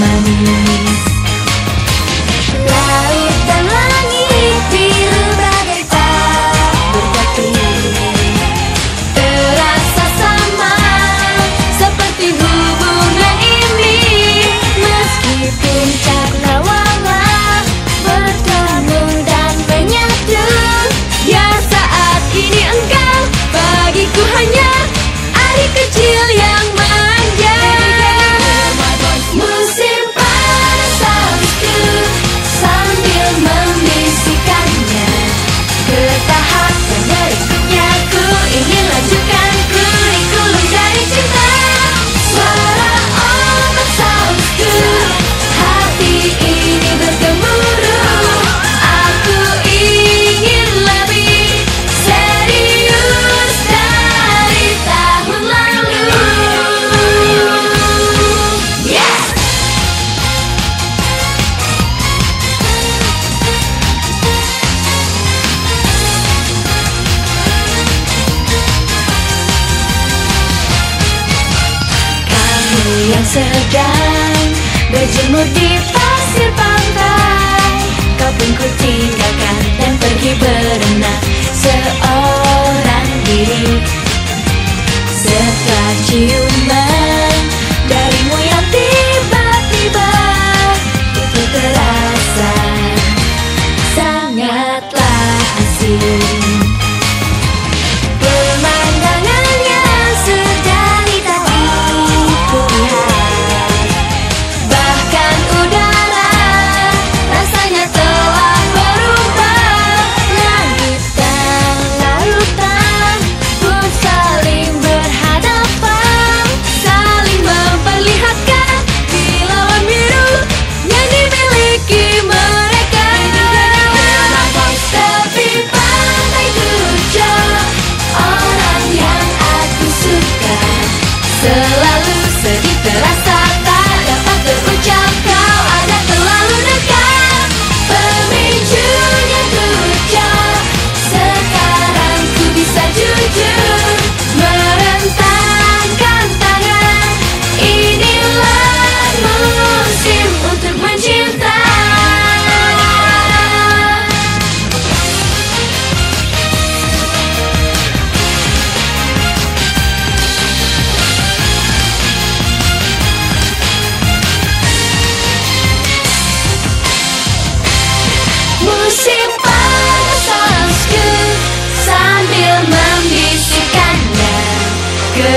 my knees. Sedang berjemur di pasir pantai. Kau pun ku tinggalkan dan pergi berenang seorang diri. Setelah ciuman darimu yang tiba-tiba Itu terasa sangatlah asing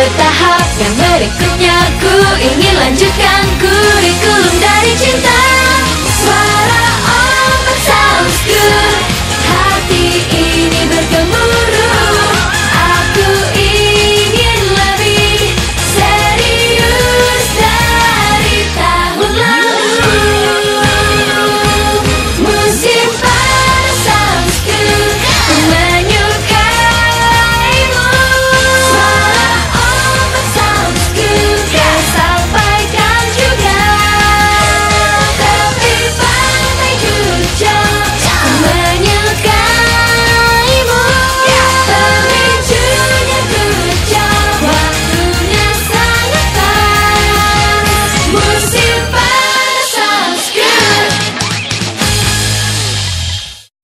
Ke tahap yang berikutnya ku ingin cinta